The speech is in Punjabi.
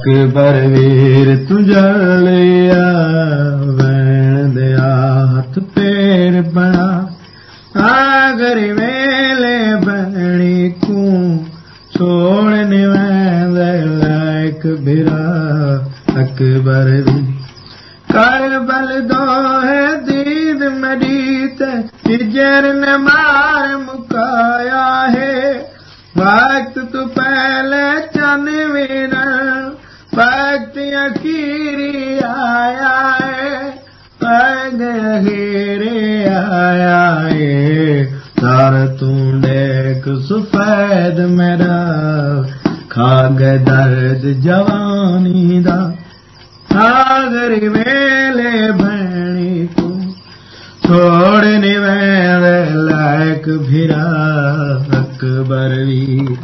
ਅਕਬਰ ਵੀਰ ਜਲਿਆ ਵੈਣ ਦੇ ਹੱਥ ਪੈਰ ਬਣਾ। ਆਗਰ ਵੇਲੇ ਬਣੀ ਕੂ ਛੋੜਨ ਵੈਂਦੇ ਲਾਇਕ ਬਿਰਾ ਅਕਬਰ ਵੀ ਕਰ ਬਲ ਦੋ ਹੈ ਦੀਦ ਮੜੀਤ ਜਿਜਰ ਨੇ ਮਾਰ ਮੁਕਾਇਆ ਹੈ। ਵਕਤ ਤੂੰ ਪਹਿਲੇ ਚੰਨ ਵੀਰਾ ਮਤਿਆ ਕੀਰੀ ਆਇਆ ਏ ਪੈਗ ਹੀਰੇ ਆਇਆ ਏ। ਤਾਰ ਤੂੰ ਡੇਕ ਸੁਫੈਦ ਮੇਰਾ, ਖਾਗ ਦਰਦ ਜਵਾਨੀ ਦਾ। ਸਾਗਰ ਵੇਲੇ ਭੈਣੀ ਤੂੰ ਛੋੜ ਨਿਵੇਂ ਲੈਕ ਫਿਰਾ, ਅਕਬਰ ਵੀ।